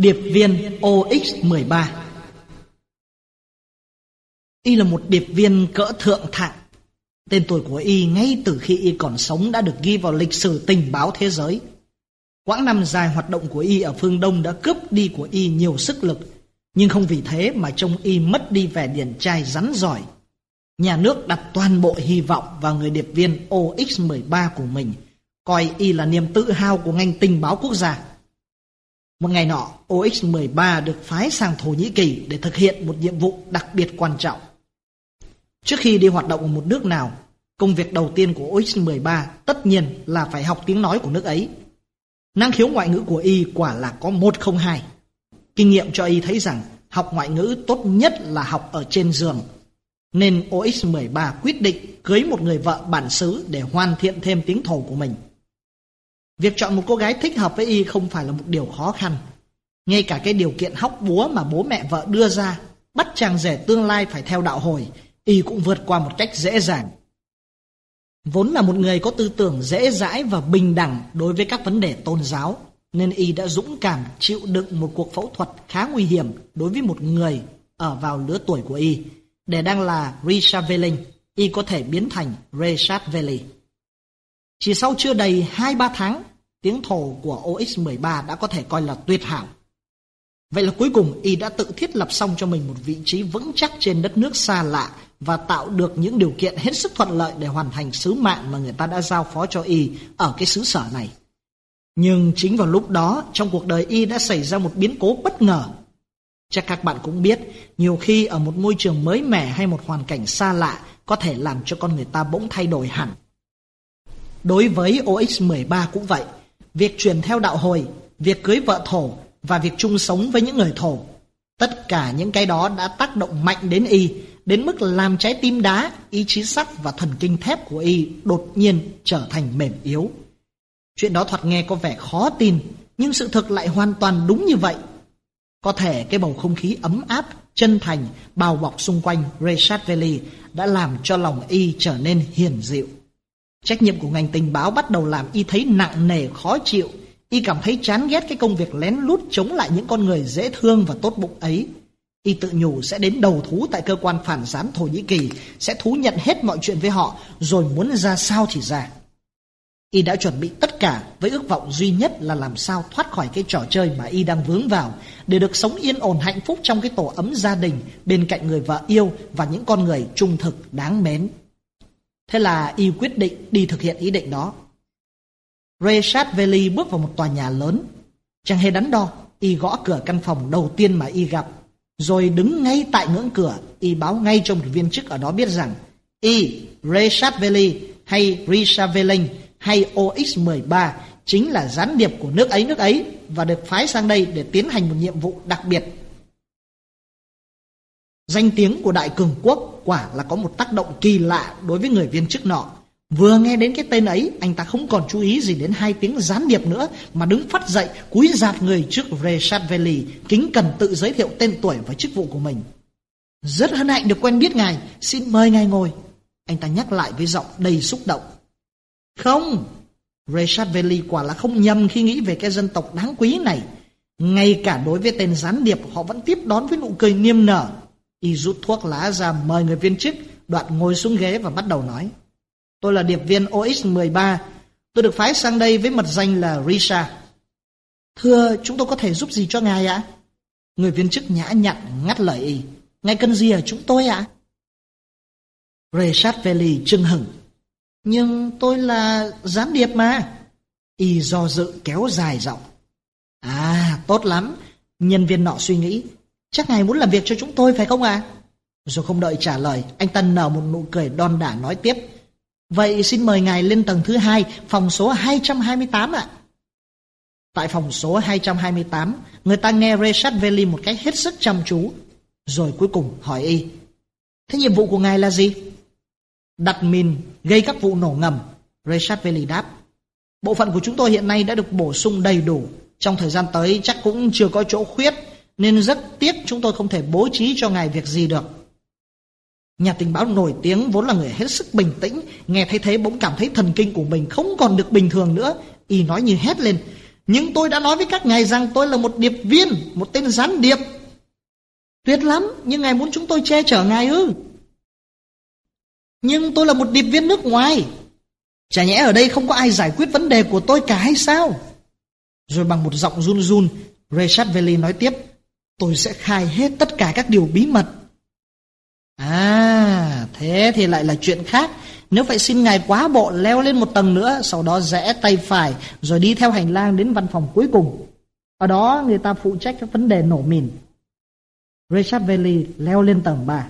Điệp viên OX13 Y là một điệp viên cỡ thượng thặng. Tên tuổi của Y ngay từ khi Y còn sống đã được ghi vào lịch sử tình báo thế giới. Quãng năm dài hoạt động của Y ở phương Đông đã cướp đi của Y nhiều sức lực, nhưng không vì thế mà trông Y mất đi vẻ điển trai rắn giỏi. Nhà nước đặt toàn bộ hy vọng vào người điệp viên OX13 của mình, coi Y là niềm tự hào của ngành tình báo quốc gia. Một ngày nọ, OX-13 được phái sang Thổ Nhĩ Kỳ để thực hiện một nhiệm vụ đặc biệt quan trọng. Trước khi đi hoạt động ở một nước nào, công việc đầu tiên của OX-13 tất nhiên là phải học tiếng nói của nước ấy. Năng khiếu ngoại ngữ của Y quả là có 102. Kinh nghiệm cho Y thấy rằng học ngoại ngữ tốt nhất là học ở trên giường. Nên OX-13 quyết định cưới một người vợ bản xứ để hoàn thiện thêm tiếng thổ của mình. Việc chọn một cô gái thích hợp với y không phải là một điều khó khăn. Ngay cả cái điều kiện hóc búa mà bố mẹ vợ đưa ra, bắt chàng rể tương lai phải theo đạo hồi, y cũng vượt qua một cách dễ dàng. Vốn là một người có tư tưởng dễ dãi và bình đẳng đối với các vấn đề tôn giáo, nên y đã dũng cảm chịu đựng một cuộc phẫu thuật khá nguy hiểm đối với một người ở vào lứa tuổi của y. Để đang là Richard Velling, y có thể biến thành Richard Velling. Chỉ sau chưa đầy 2-3 tháng, tiếng thổ của OX13 đã có thể coi là tuyệt hảo. Vậy là cuối cùng y đã tự thiết lập xong cho mình một vị trí vững chắc trên đất nước xa lạ và tạo được những điều kiện hết sức thuận lợi để hoàn thành sứ mạng mà người ta đã giao phó cho y ở cái xứ sở này. Nhưng chính vào lúc đó, trong cuộc đời y đã xảy ra một biến cố bất ngờ. Chắc các bạn cũng biết, nhiều khi ở một môi trường mới mẻ hay một hoàn cảnh xa lạ có thể làm cho con người ta bỗng thay đổi hẳn. Đối với OX13 cũng vậy, việc truyền theo đạo hồi, việc cưới vợ thổ và việc chung sống với những người thổ. Tất cả những cái đó đã tác động mạnh đến y, đến mức làm trái tim đá, ý chí sắt và thần kinh thép của y đột nhiên trở thành mềm yếu. Chuyện đó thoạt nghe có vẻ khó tin, nhưng sự thực lại hoàn toàn đúng như vậy. Có thể cái bầu không khí ấm áp, chân thành, bao bọc xung quanh Reshat Valley đã làm cho lòng y trở nên hiền dịu. Trách nhiệm của ngành tình báo bắt đầu làm y thấy nặng nề khó chịu. Y cảm thấy chán ghét cái công việc lén lút chống lại những con người dễ thương và tốt bụng ấy. Y tự nhủ sẽ đến đầu thú tại cơ quan phản gián Thổ Nhĩ Kỳ, sẽ thú nhận hết mọi chuyện với họ, rồi muốn ra sao thì ra. Y đã chuẩn bị tất cả với ước vọng duy nhất là làm sao thoát khỏi cái trò chơi mà Y đang vướng vào, để được sống yên ổn hạnh phúc trong cái tổ ấm gia đình bên cạnh người vợ yêu và những con người trung thực đáng mến. Thế là y quyết định đi thực hiện ý định đó. Reshat Veli bước vào một tòa nhà lớn. Chẳng hề đắn đo, y gõ cửa căn phòng đầu tiên mà y gặp. Rồi đứng ngay tại ngưỡng cửa, y báo ngay cho một viên chức ở đó biết rằng y, Reshat Veli hay Risha hay OX13 chính là gián điệp của nước ấy nước ấy và được phái sang đây để tiến hành một nhiệm vụ đặc biệt Danh tiếng của Đại Cường Quốc quả là có một tác động kỳ lạ đối với người viên chức nọ. Vừa nghe đến cái tên ấy, anh ta không còn chú ý gì đến hai tiếng gián điệp nữa, mà đứng phát dậy, cúi rạp người trước Reshat Valley, kính cần tự giới thiệu tên tuổi và chức vụ của mình. Rất hân hạnh được quen biết ngài, xin mời ngài ngồi. Anh ta nhắc lại với giọng đầy xúc động. Không, Reshat Valley quả là không nhầm khi nghĩ về cái dân tộc đáng quý này. Ngay cả đối với tên gián điệp, họ vẫn tiếp đón với nụ cười niềm nở, Y rút thuốc lá ra mời người viên chức, đoạn ngồi xuống ghế và bắt đầu nói. Tôi là điệp viên OX-13, tôi được phái sang đây với mật danh là Risha. Thưa, chúng tôi có thể giúp gì cho ngài ạ? Người viên chức nhã nhặn ngắt lời y. Ngài cần gì ở chúng tôi ạ? Reshat Veli trưng hửng. Nhưng tôi là gián điệp mà. Y do dự kéo dài giọng. À, tốt lắm. Nhân viên nọ suy nghĩ. Chắc ngài muốn làm việc cho chúng tôi phải không à? Rồi không đợi trả lời, anh Tân nở một nụ cười đon đả nói tiếp. Vậy xin mời ngài lên tầng thứ hai, phòng số 228 ạ. Tại phòng số 228, người ta nghe Reshad Veli một cách hết sức chăm chú. Rồi cuối cùng hỏi y. Thế nhiệm vụ của ngài là gì? Đặt mìn, gây các vụ nổ ngầm. Reshad Veli đáp. Bộ phận của chúng tôi hiện nay đã được bổ sung đầy đủ. Trong thời gian tới chắc cũng chưa có chỗ khuyết, nên rất tiếc chúng tôi không thể bố trí cho ngài việc gì được. Nhà tình báo nổi tiếng vốn là người hết sức bình tĩnh, nghe thấy thế bỗng cảm thấy thần kinh của mình không còn được bình thường nữa. Y nói như hét lên, nhưng tôi đã nói với các ngài rằng tôi là một điệp viên, một tên gián điệp. Tuyệt lắm, nhưng ngài muốn chúng tôi che chở ngài ư? Nhưng tôi là một điệp viên nước ngoài. Chả nhẽ ở đây không có ai giải quyết vấn đề của tôi cả hay sao? Rồi bằng một giọng run run, Richard Valley nói tiếp, tôi sẽ khai hết tất cả các điều bí mật. À, thế thì lại là chuyện khác. Nếu phải xin ngài quá bộ leo lên một tầng nữa, sau đó rẽ tay phải, rồi đi theo hành lang đến văn phòng cuối cùng. Ở đó người ta phụ trách các vấn đề nổ mìn. Richard Valley leo lên tầng 3.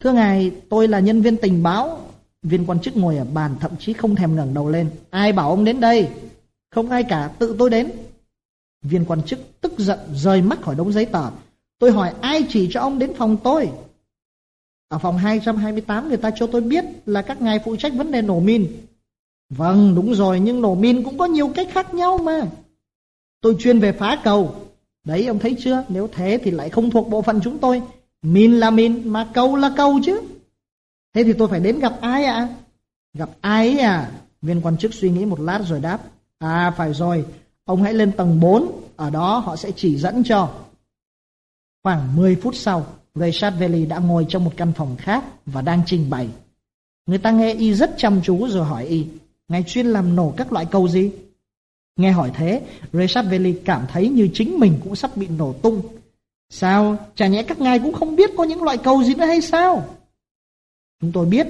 Thưa ngài, tôi là nhân viên tình báo. Viên quan chức ngồi ở bàn thậm chí không thèm ngẩng đầu lên. Ai bảo ông đến đây? Không ai cả, tự tôi đến. Viên quan chức tức giận rời mắt khỏi đống giấy tờ. Tôi hỏi ai chỉ cho ông đến phòng tôi? Ở phòng 228 người ta cho tôi biết là các ngài phụ trách vấn đề nổ min. Vâng, đúng rồi, nhưng nổ min cũng có nhiều cách khác nhau mà. Tôi chuyên về phá cầu. Đấy, ông thấy chưa? Nếu thế thì lại không thuộc bộ phận chúng tôi. Min là min, mà cầu là cầu chứ. Thế thì tôi phải đến gặp ai ạ? À? Gặp ai à? Viên quan chức suy nghĩ một lát rồi đáp. À, phải rồi, ông hãy lên tầng 4, ở đó họ sẽ chỉ dẫn cho. Khoảng 10 phút sau, Rashad Valley đã ngồi trong một căn phòng khác và đang trình bày. Người ta nghe y rất chăm chú rồi hỏi y, ngài chuyên làm nổ các loại cầu gì? Nghe hỏi thế, Rashad Valley cảm thấy như chính mình cũng sắp bị nổ tung. Sao? Chả nhẽ các ngài cũng không biết có những loại cầu gì nữa hay sao? Chúng tôi biết,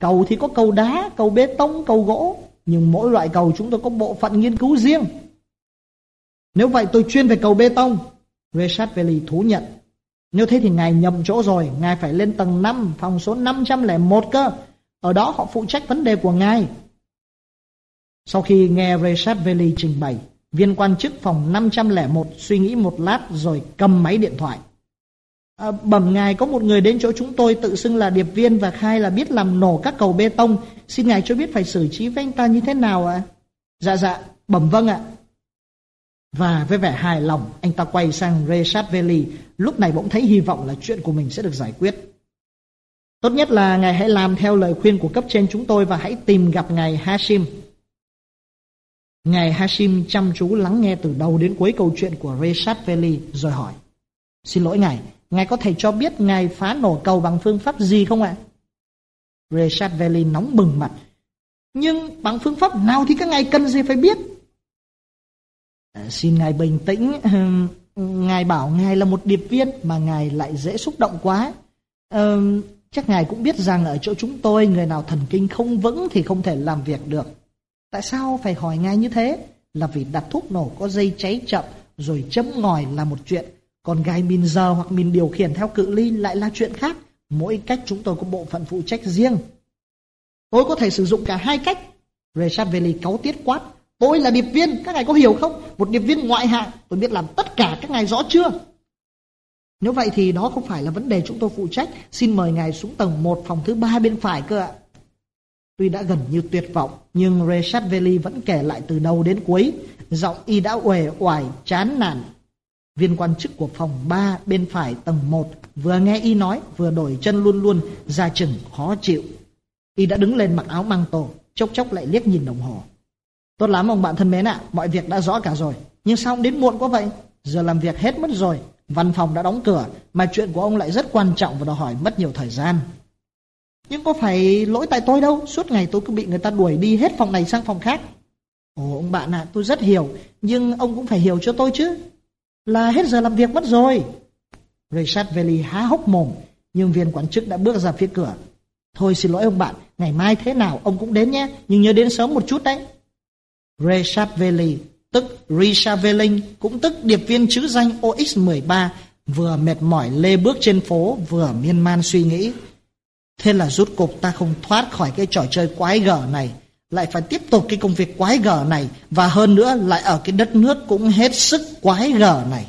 cầu thì có cầu đá, cầu bê tông, cầu gỗ, nhưng mỗi loại cầu chúng tôi có bộ phận nghiên cứu riêng. Nếu vậy tôi chuyên về cầu bê tông. Rashad thú nhận nếu thế thì ngài nhầm chỗ rồi, ngài phải lên tầng 5, phòng số 501 cơ. Ở đó họ phụ trách vấn đề của ngài. Sau khi nghe Rashad Veli trình bày, viên quan chức phòng 501 suy nghĩ một lát rồi cầm máy điện thoại. À, bẩm ngài có một người đến chỗ chúng tôi tự xưng là điệp viên và khai là biết làm nổ các cầu bê tông. Xin ngài cho biết phải xử trí với anh ta như thế nào ạ? À? Dạ dạ, bẩm vâng ạ. Và với vẻ hài lòng, anh ta quay sang Rashad Veli, lúc này bỗng thấy hy vọng là chuyện của mình sẽ được giải quyết. Tốt nhất là ngài hãy làm theo lời khuyên của cấp trên chúng tôi và hãy tìm gặp ngài Hashim. Ngài Hashim chăm chú lắng nghe từ đầu đến cuối câu chuyện của Rashad Veli rồi hỏi. Xin lỗi ngài, ngài có thể cho biết ngài phá nổ cầu bằng phương pháp gì không ạ? Rashad Veli nóng bừng mặt. Nhưng bằng phương pháp nào thì các ngài cần gì phải biết? Ờ, xin ngài bình tĩnh. Ngài bảo ngài là một điệp viên mà ngài lại dễ xúc động quá. Ờ, chắc ngài cũng biết rằng ở chỗ chúng tôi người nào thần kinh không vững thì không thể làm việc được. Tại sao phải hỏi ngài như thế? Là vì đặt thuốc nổ có dây cháy chậm rồi chấm ngòi là một chuyện. Còn gài mìn giờ hoặc mìn điều khiển theo cự ly lại là chuyện khác. Mỗi cách chúng tôi có bộ phận phụ trách riêng. Tôi có thể sử dụng cả hai cách. Rashad Veli cáu tiết quát. Tôi là điệp viên, các ngài có hiểu không? Một điệp viên ngoại hạng, tôi biết làm tất cả các ngài rõ chưa? Nếu vậy thì đó không phải là vấn đề chúng tôi phụ trách. Xin mời ngài xuống tầng 1 phòng thứ ba bên phải cơ ạ. Tuy đã gần như tuyệt vọng, nhưng Rashad Veli vẫn kể lại từ đầu đến cuối. Giọng y đã uể oải, chán nản. Viên quan chức của phòng 3 bên phải tầng 1 vừa nghe y nói, vừa đổi chân luôn luôn, ra chừng khó chịu. Y đã đứng lên mặc áo măng tổ, chốc chốc lại liếc nhìn đồng hồ. Tốt lắm ông bạn thân mến ạ, mọi việc đã rõ cả rồi. Nhưng sao ông đến muộn quá vậy? Giờ làm việc hết mất rồi, văn phòng đã đóng cửa, mà chuyện của ông lại rất quan trọng và đòi hỏi mất nhiều thời gian. Nhưng có phải lỗi tại tôi đâu, suốt ngày tôi cứ bị người ta đuổi đi hết phòng này sang phòng khác. Ồ ông bạn ạ, tôi rất hiểu, nhưng ông cũng phải hiểu cho tôi chứ. Là hết giờ làm việc mất rồi. Richard Veli há hốc mồm, nhưng viên quản chức đã bước ra phía cửa. Thôi xin lỗi ông bạn, ngày mai thế nào ông cũng đến nhé, nhưng nhớ đến sớm một chút đấy. Reshapveli tức Rishaveling, cũng tức điệp viên chữ danh OX13, vừa mệt mỏi lê bước trên phố, vừa miên man suy nghĩ. Thế là rút cục ta không thoát khỏi cái trò chơi quái gở này, lại phải tiếp tục cái công việc quái gở này, và hơn nữa lại ở cái đất nước cũng hết sức quái gở này.